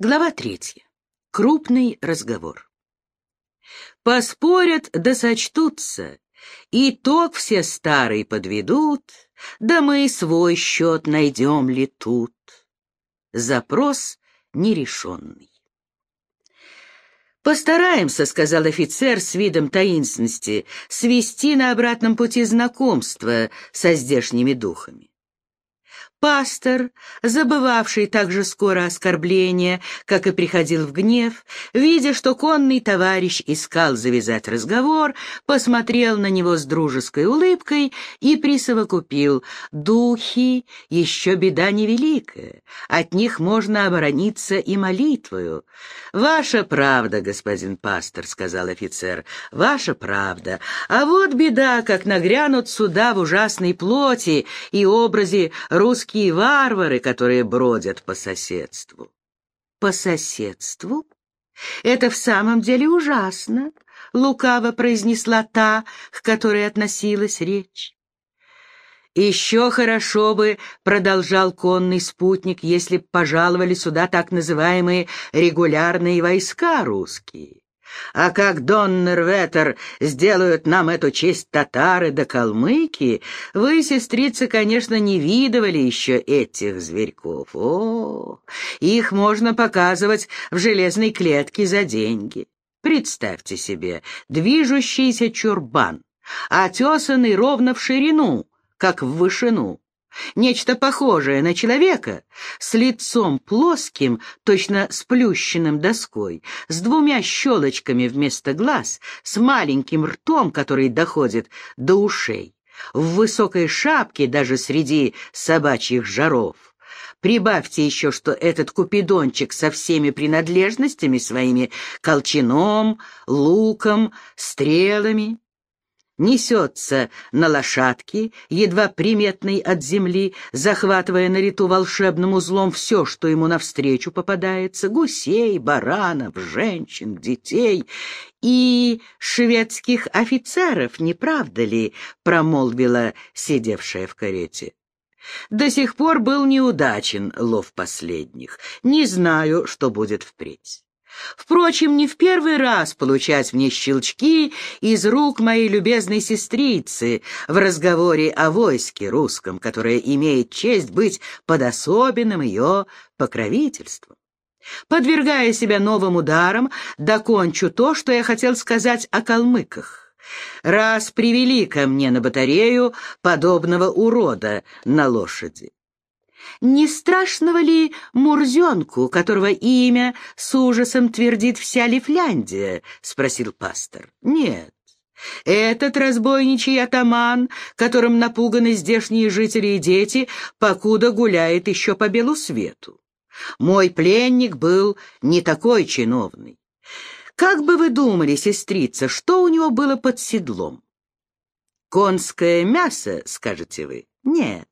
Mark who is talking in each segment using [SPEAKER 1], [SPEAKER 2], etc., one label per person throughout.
[SPEAKER 1] Глава третья. Крупный разговор. Поспорят да сочтутся, итог все старые подведут, да мы свой счет найдем ли тут. Запрос нерешенный. «Постараемся», — сказал офицер с видом таинственности, — «свести на обратном пути знакомство со здешними духами». Пастор, забывавший так же скоро оскорбления, как и приходил в гнев, видя, что конный товарищ искал завязать разговор, посмотрел на него с дружеской улыбкой и присовокупил «Духи — еще беда невеликая, от них можно оборониться и молитвою». «Ваша правда, господин пастор», — сказал офицер, — «ваша правда. А вот беда, как нагрянут сюда в ужасной плоти и образе русских русские варвары, которые бродят по соседству. По соседству? Это в самом деле ужасно, лукаво произнесла та, к которой относилась речь. Еще хорошо бы, продолжал конный спутник, если б пожаловали сюда так называемые регулярные войска русские. А как Доннер-Ветер сделают нам эту честь татары да калмыки, вы, сестрица, конечно, не видывали еще этих зверьков. О, их можно показывать в железной клетке за деньги. Представьте себе, движущийся чурбан, отесанный ровно в ширину, как в вышину. Нечто похожее на человека, с лицом плоским, точно сплющенным доской, с двумя щелочками вместо глаз, с маленьким ртом, который доходит до ушей, в высокой шапке даже среди собачьих жаров. Прибавьте еще, что этот купидончик со всеми принадлежностями своими, колчаном, луком, стрелами, несется на лошадке, едва приметной от земли, захватывая на лету волшебным узлом все, что ему навстречу попадается, гусей, баранов, женщин, детей и шведских офицеров, не правда ли, промолвила сидевшая в карете. До сих пор был неудачен лов последних. Не знаю, что будет впредь. Впрочем, не в первый раз получать мне щелчки из рук моей любезной сестрицы в разговоре о войске русском, которое имеет честь быть под особенным ее покровительством. Подвергая себя новым ударам, докончу то, что я хотел сказать о калмыках. Раз привели ко мне на батарею подобного урода на лошади. Не страшного ли Мурзенку, которого имя с ужасом твердит вся Лифляндия? — спросил пастор. — Нет. Этот разбойничий атаман, которым напуганы здешние жители и дети, покуда гуляет еще по белу свету. Мой пленник был не такой чиновный. Как бы вы думали, сестрица, что у него было под седлом? Конское мясо, скажете вы? Нет.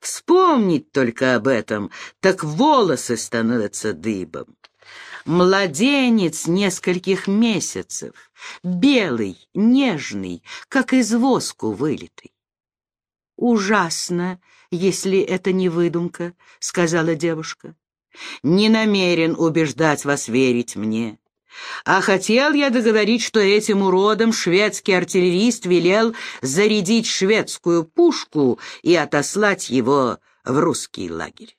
[SPEAKER 1] Вспомнить только об этом, так волосы становятся дыбом. Младенец нескольких месяцев, белый, нежный, как из воску вылитый. «Ужасно, если это не выдумка», — сказала девушка. «Не намерен убеждать вас верить мне. А хотел я договорить, что этим уродом шведский артиллерист велел зарядить шведскую пушку и отослать его в русский лагерь.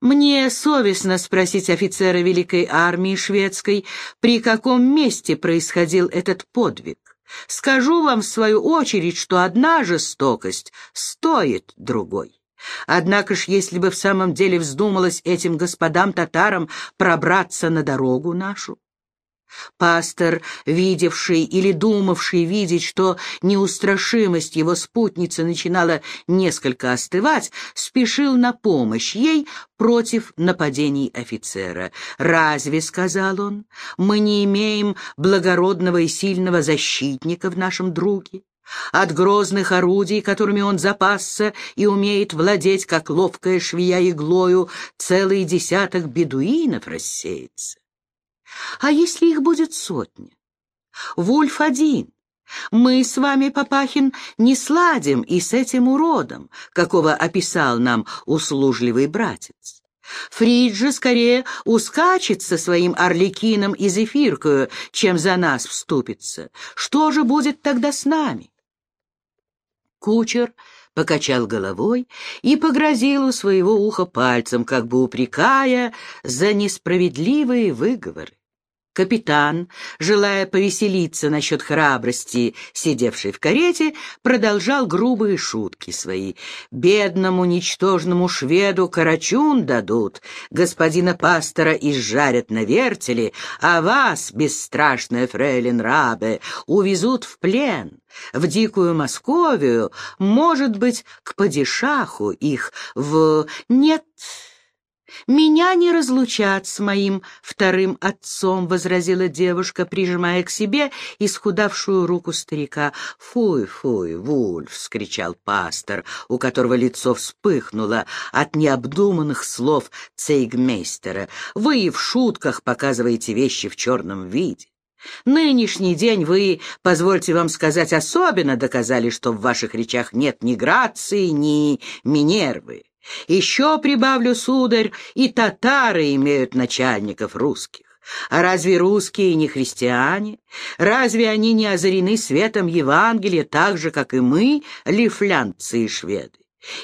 [SPEAKER 1] Мне совестно спросить офицера Великой армии шведской, при каком месте происходил этот подвиг. Скажу вам в свою очередь, что одна жестокость стоит другой. Однако ж, если бы в самом деле вздумалось этим господам-татарам пробраться на дорогу нашу, Пастор, видевший или думавший видеть, что неустрашимость его спутницы начинала несколько остывать, спешил на помощь ей против нападений офицера. «Разве, — сказал он, — мы не имеем благородного и сильного защитника в нашем друге? От грозных орудий, которыми он запасся и умеет владеть, как ловкая швея иглою, целый десяток бедуинов рассеется. А если их будет сотня? Вульф один. Мы с вами, Папахин, не сладим и с этим уродом, какого описал нам услужливый братец. Фрид же скорее ускачет со своим орликином и зефиркою, чем за нас вступится. Что же будет тогда с нами? Кучер покачал головой и погрозил у своего уха пальцем, как бы упрекая за несправедливые выговоры. Капитан, желая повеселиться насчет храбрости, сидевший в карете, продолжал грубые шутки свои. «Бедному, ничтожному шведу карачун дадут, господина пастора изжарят на вертеле, а вас, бесстрашная фрейлин Рабе, увезут в плен, в дикую Московию, может быть, к падишаху их в... Нет, «Меня не разлучат с моим вторым отцом», — возразила девушка, прижимая к себе исхудавшую руку старика. «Фуй, фуй, Вульф!» — скричал пастор, у которого лицо вспыхнуло от необдуманных слов цейгмейстера. «Вы и в шутках показываете вещи в черном виде. Нынешний день вы, позвольте вам сказать, особенно доказали, что в ваших речах нет ни грации, ни Минервы. Еще прибавлю, сударь, и татары имеют начальников русских. А разве русские не христиане? Разве они не озарены светом Евангелия так же, как и мы, лифлянцы и шведы?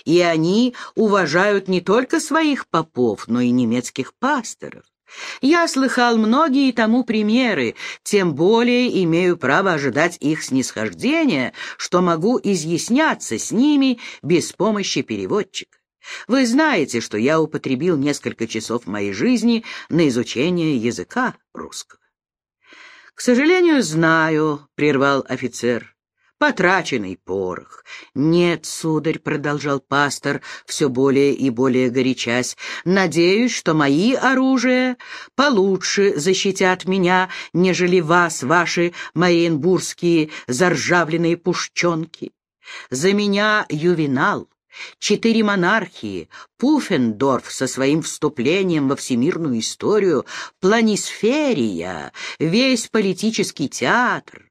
[SPEAKER 1] И они уважают не только своих попов, но и немецких пасторов. Я слыхал многие тому примеры, тем более имею право ожидать их снисхождения, что могу изъясняться с ними без помощи переводчика. Вы знаете, что я употребил несколько часов моей жизни на изучение языка русского. — К сожалению, знаю, — прервал офицер, — потраченный порох. — Нет, сударь, — продолжал пастор, все более и более горячась, — надеюсь, что мои оружия получше защитят меня, нежели вас, ваши мариенбургские заржавленные пушченки. За меня ювенал, Четыре монархии, Пуффендорф со своим вступлением во всемирную историю, планисферия, весь политический театр.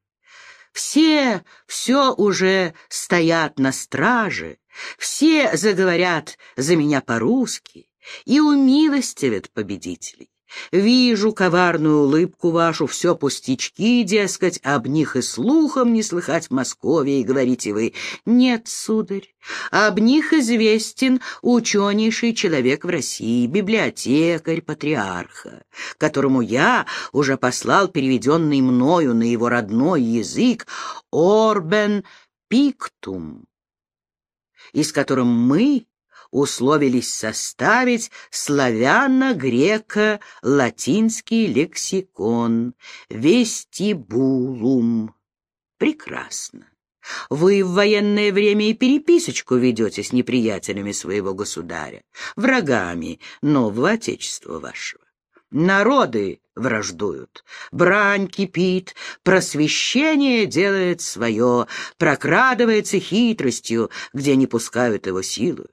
[SPEAKER 1] Все, все уже стоят на страже, все заговорят за меня по-русски и умилостивят победителей. Вижу коварную улыбку вашу, все пустячки, дескать, об них и слухом не слыхать в Москве, и говорите вы, нет, сударь, об них известен ученейший человек в России, библиотекарь патриарха, которому я уже послал переведенный мною на его родной язык Орбен Пиктум, и с которым мы условились составить славяно-греко-латинский лексикон «Вестибулум». Прекрасно. Вы в военное время и переписочку ведете с неприятелями своего государя, врагами нового отечества вашего. Народы враждуют, брань кипит, просвещение делает свое, прокрадывается хитростью, где не пускают его силу.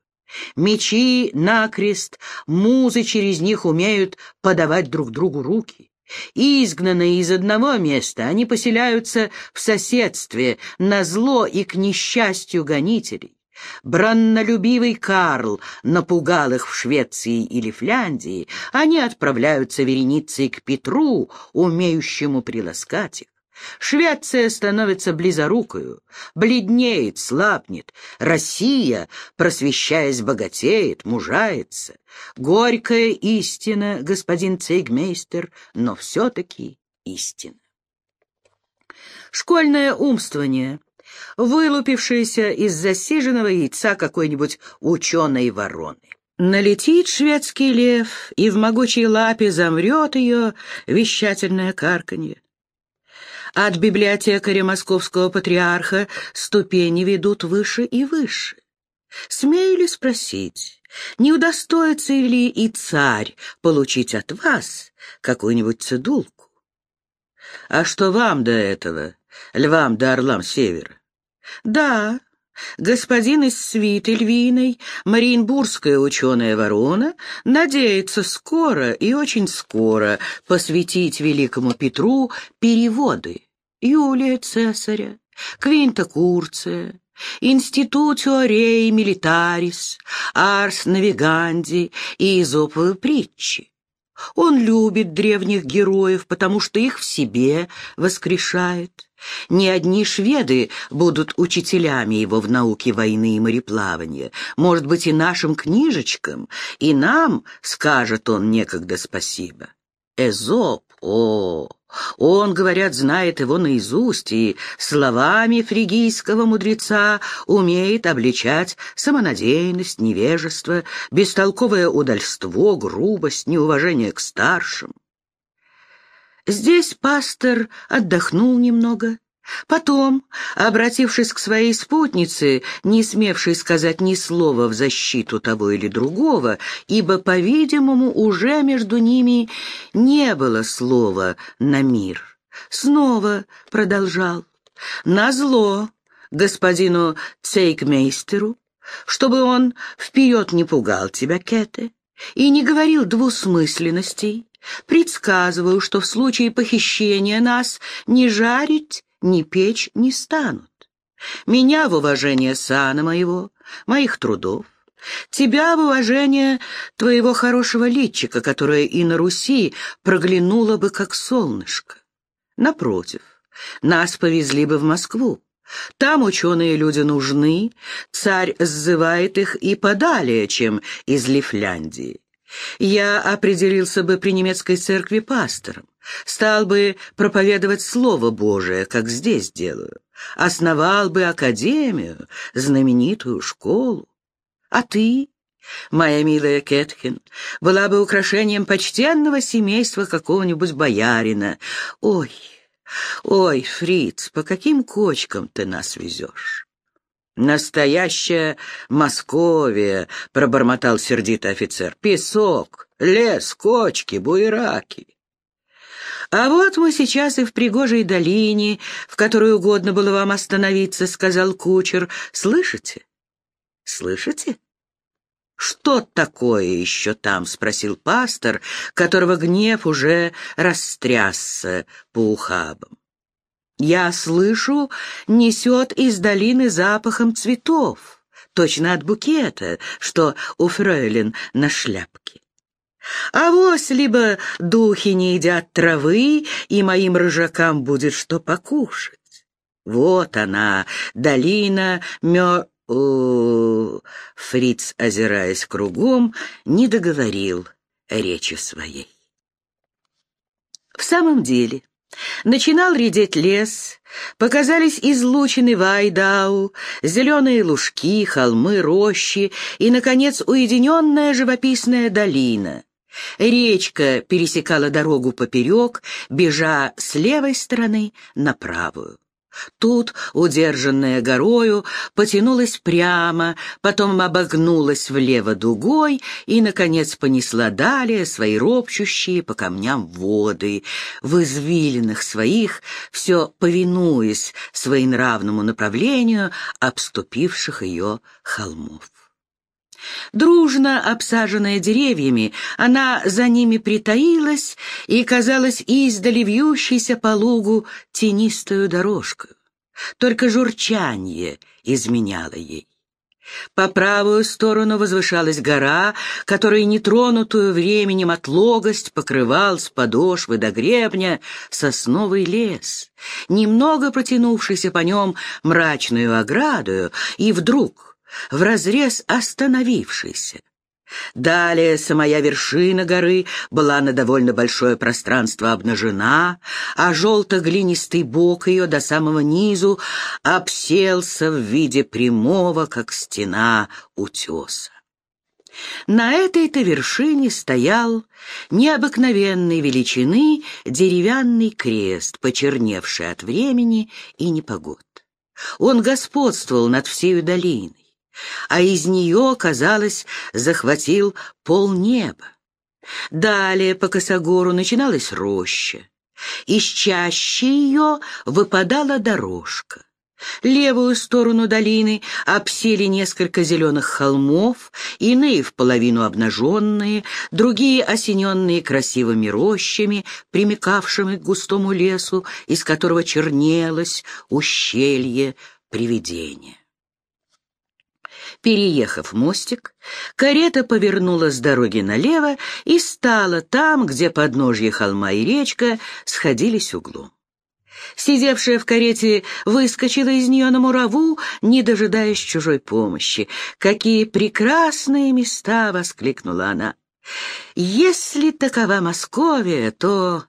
[SPEAKER 1] Мечи накрест, музы через них умеют подавать друг другу руки. Изгнанные из одного места, они поселяются в соседстве, на зло и к несчастью гонителей. Браннолюбивый Карл напугал их в Швеции или Финляндии, они отправляются вереницей к Петру, умеющему приласкать их. Швеция становится близорукою, бледнеет, слабнет. Россия, просвещаясь, богатеет, мужается. Горькая истина, господин цейгмейстер, но все-таки истина. Школьное умствование, вылупившееся из засиженного яйца какой-нибудь ученой вороны. Налетит шведский лев, и в могучей лапе замрет ее вещательное карканье. От библиотекаря московского патриарха ступени ведут выше и выше. Смею ли спросить, не удостоится ли и царь получить от вас какую-нибудь цедулку? А что вам до этого, львам да орлам севера? Да, господин из свиты львиной, Мариенбургская ученая ворона, надеется скоро и очень скоро посвятить великому Петру переводы Юлия Цесаря, Квинта Курция, Институтио Рей Милитарис, Арс Навиганди и Изоповы притчи. Он любит древних героев, потому что их в себе воскрешает. Не одни шведы будут учителями его в науке войны и мореплавания. Может быть, и нашим книжечкам, и нам скажет он некогда спасибо. Эзоп, о, он, говорят, знает его наизусть и словами фригийского мудреца умеет обличать самонадеянность, невежество, бестолковое удальство, грубость, неуважение к старшим. Здесь пастор отдохнул немного, Потом, обратившись к своей спутнице, не смевшей сказать ни слова в защиту того или другого, ибо, по-видимому, уже между ними не было слова на мир, снова продолжал. «Назло господину Цейкмейстеру, чтобы он вперед не пугал тебя, Кете, и не говорил двусмысленностей, предсказываю, что в случае похищения нас не жарить, ни печь не станут. Меня в уважение сана моего, моих трудов, тебя в уважение твоего хорошего личика, которое и на Руси проглянуло бы, как солнышко. Напротив, нас повезли бы в Москву. Там ученые люди нужны, царь сзывает их и подалее, чем из Лифляндии. Я определился бы при немецкой церкви пастором, стал бы проповедовать Слово Божие, как здесь делаю, основал бы академию, знаменитую школу. А ты, моя милая Кетхин, была бы украшением почтенного семейства какого-нибудь боярина. Ой, ой, Фриц, по каким кочкам ты нас везешь? «Настоящая Московия!» — пробормотал сердитый офицер. «Песок, лес, кочки, буераки!» «А вот мы сейчас и в пригожей долине, в которой угодно было вам остановиться», — сказал кучер. «Слышите? Слышите?» «Что такое еще там?» — спросил пастор, которого гнев уже растрясся по ухабам. Я слышу, несет из долины запахом цветов, точно от букета, что у фрейлин на шляпке. А вось либо духи не едят травы, и моим рыжакам будет что покушать. Вот она, долина мё... Фриц, озираясь кругом, не договорил речи своей. В самом деле, Начинал редеть лес, показались излучины Вайдау, зеленые лужки, холмы, рощи и, наконец, уединенная живописная долина. Речка пересекала дорогу поперек, бежа с левой стороны на правую. Тут, удержанная горою, потянулась прямо, потом обогнулась влево дугой и, наконец, понесла далее свои ропчущие по камням воды, в извилинах своих, все повинуясь своенравному направлению обступивших ее холмов. Дружно обсаженная деревьями, она за ними притаилась и казалась издали вьющейся по лугу тенистую дорожку. Только журчание изменяло ей. По правую сторону возвышалась гора, которая нетронутую временем отлогость покрывал с подошвы до гребня сосновый лес, немного протянувшийся по нем мрачную оградою, и вдруг в разрез остановившийся. Далее самая вершина горы была на довольно большое пространство обнажена, а желто-глинистый бок ее до самого низу обселся в виде прямого, как стена, утеса. На этой-то вершине стоял необыкновенной величины деревянный крест, почерневший от времени и непогод. Он господствовал над всею долиной а из нее, казалось, захватил полнеба. Далее по косогору начиналась роща. Из чаще ее выпадала дорожка. Левую сторону долины обсели несколько зеленых холмов, иные в половину обнаженные, другие осененные красивыми рощами, примыкавшими к густому лесу, из которого чернелось ущелье привидения. Переехав мостик, карета повернула с дороги налево и стала там, где подножье холма и речка сходились углом. Сидевшая в карете выскочила из нее на мураву, не дожидаясь чужой помощи. «Какие прекрасные места!» — воскликнула она. «Если такова Московия, то...»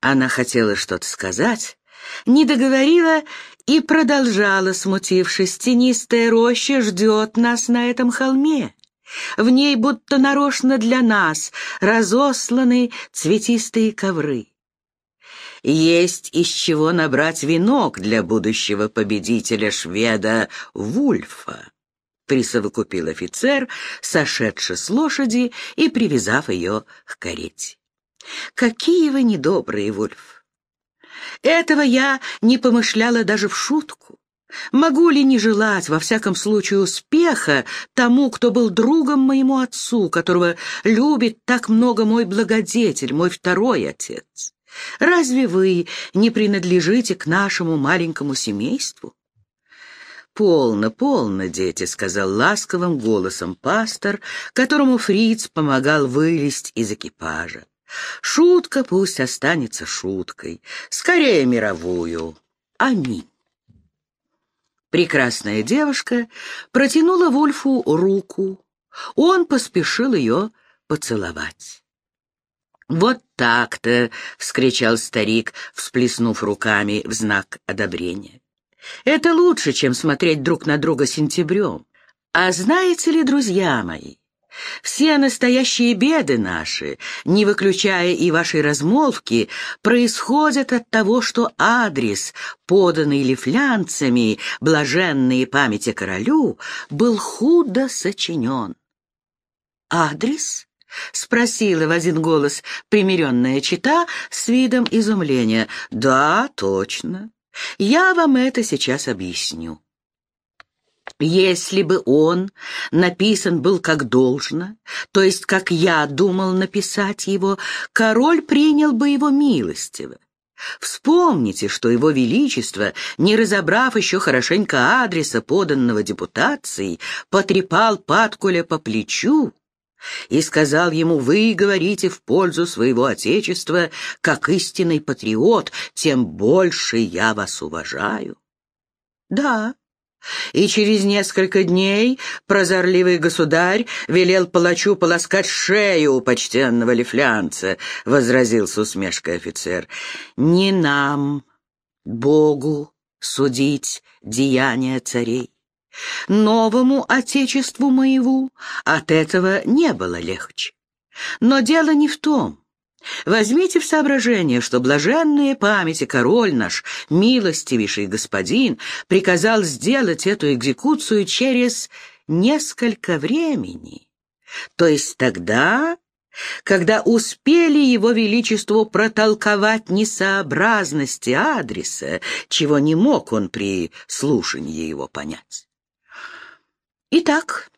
[SPEAKER 1] Она хотела что-то сказать, не договорила и продолжала, смутившись. «Тенистая роща ждет нас на этом холме». В ней будто нарочно для нас разосланы цветистые ковры. Есть из чего набрать венок для будущего победителя шведа Вульфа присовокупил офицер, сошедший с лошади и привязав ее к карете. «Какие вы недобрые, Вульф! Этого я не помышляла даже в шутку. Могу ли не желать, во всяком случае, успеха тому, кто был другом моему отцу, которого любит так много мой благодетель, мой второй отец? Разве вы не принадлежите к нашему маленькому семейству? «Полно, полно, дети», — сказал ласковым голосом пастор, которому фриц помогал вылезть из экипажа. «Шутка пусть останется шуткой, скорее мировую. Аминь». Прекрасная девушка протянула Вульфу руку. Он поспешил ее поцеловать. «Вот так-то!» — вскричал старик, всплеснув руками в знак одобрения. Это лучше, чем смотреть друг на друга сентябрем. А знаете ли, друзья мои, все настоящие беды наши, не выключая и вашей размолвки, происходят от того, что адрес, поданный лифлянцами, блаженные памяти королю, был худо сочинен. «Адрес?» — спросила в один голос примиренная чита с видом изумления. «Да, точно. Я вам это сейчас объясню. Если бы он написан был как должно, то есть как я думал написать его, король принял бы его милостиво. Вспомните, что его величество, не разобрав еще хорошенько адреса, поданного депутацией, потрепал Паткуля по плечу и сказал ему, «Вы говорите в пользу своего Отечества, как истинный патриот, тем больше я вас уважаю». «Да». И через несколько дней прозорливый государь велел палачу полоскать шею у почтенного лифлянца, — возразил с усмешкой офицер. «Не нам, Богу, судить деяния царей. Новому отечеству моему от этого не было легче. Но дело не в том. Возьмите в соображение, что блаженные памяти король наш, милостивейший господин, приказал сделать эту экзекуцию через несколько времени. То есть тогда, когда успели его величеству протолковать несообразности адреса, чего не мог он при слушании его понять. Итак,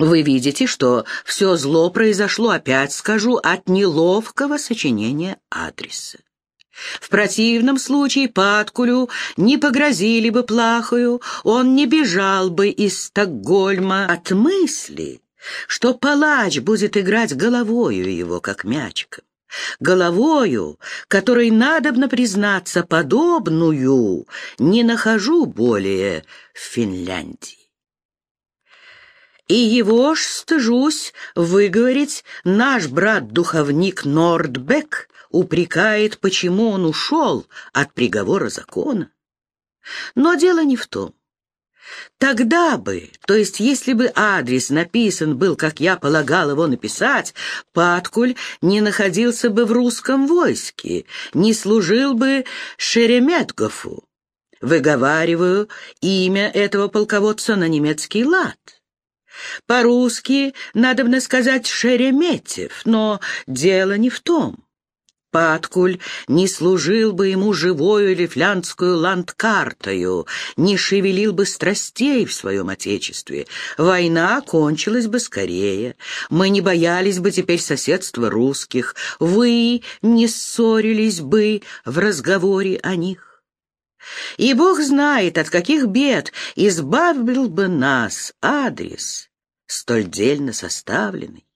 [SPEAKER 1] вы видите, что все зло произошло, опять скажу, от неловкого сочинения адреса. В противном случае Паткулю не погрозили бы плахою, он не бежал бы из Стокгольма от мысли, что палач будет играть головою его, как мячиком. Головою, которой, надобно признаться, подобную не нахожу более в Финляндии. И его ж, стыжусь, выговорить, наш брат-духовник Нордбек упрекает, почему он ушел от приговора закона. Но дело не в том. Тогда бы, то есть если бы адрес написан был, как я полагал его написать, Паткуль не находился бы в русском войске, не служил бы Шереметгофу. Выговариваю имя этого полководца на немецкий лад. По-русски, надо бы сказать, Шереметьев, но дело не в том. Паткуль не служил бы ему живою лифлянскую ландкартою, не шевелил бы страстей в своем отечестве. Война кончилась бы скорее. Мы не боялись бы теперь соседства русских. Вы не ссорились бы в разговоре о них. И Бог знает, от каких бед избавил бы нас адрес, столь дельно составленный,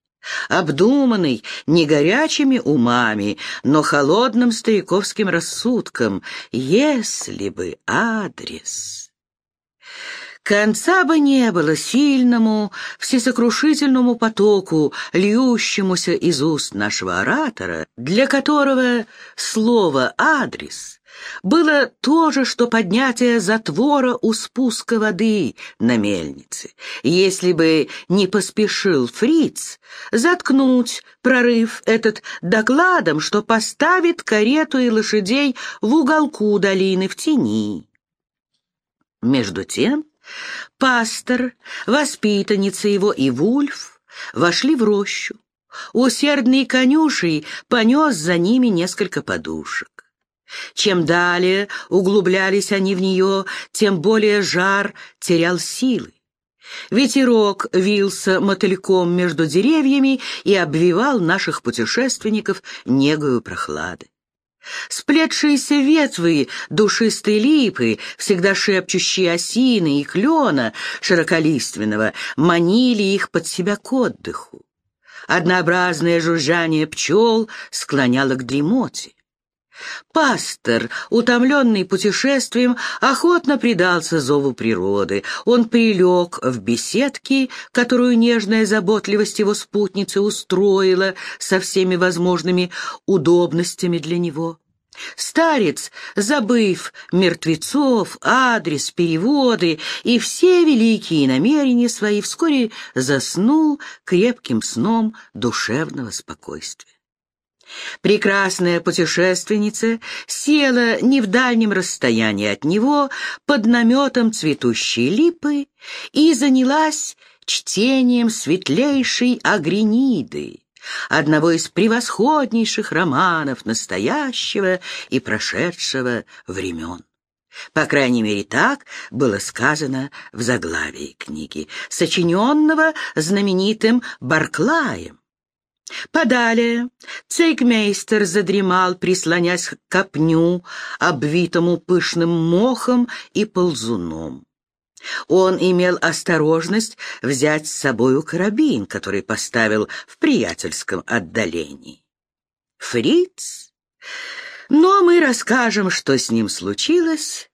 [SPEAKER 1] обдуманный не горячими умами, но холодным стариковским рассудком, если бы адрес... Конца бы не было сильному, всесокрушительному потоку, льющемуся из уст нашего оратора, для которого слово «адрес» было то же, что поднятие затвора у спуска воды на мельнице. Если бы не поспешил фриц заткнуть прорыв этот докладом, что поставит карету и лошадей в уголку долины в тени. Между тем пастор, воспитанница его и Вульф вошли в рощу. Усердный конюшей понес за ними несколько подушек. Чем далее углублялись они в нее, тем более жар терял силы. Ветерок вился мотыльком между деревьями и обвивал наших путешественников негою прохлады. Сплетшиеся ветвы душистой липы, всегда шепчущие осины и клена широколиственного, манили их под себя к отдыху. Однообразное жужжание пчел склоняло к дремоте. Пастор, утомленный путешествием, охотно предался зову природы. Он прилег в беседке, которую нежная заботливость его спутницы устроила со всеми возможными удобностями для него. Старец, забыв мертвецов, адрес, переводы и все великие намерения свои, вскоре заснул крепким сном душевного спокойствия. Прекрасная путешественница села не в дальнем расстоянии от него под наметом цветущей липы и занялась чтением светлейшей Агрениды, одного из превосходнейших романов настоящего и прошедшего времен. По крайней мере, так было сказано в заглавии книги, сочиненного знаменитым Барклаем. Подалее цейкмейстер задремал, прислонясь к копню, обвитому пышным мохом и ползуном. Он имел осторожность взять с собою карабин, который поставил в приятельском отдалении. Фриц? Но мы расскажем, что с ним случилось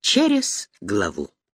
[SPEAKER 1] через главу.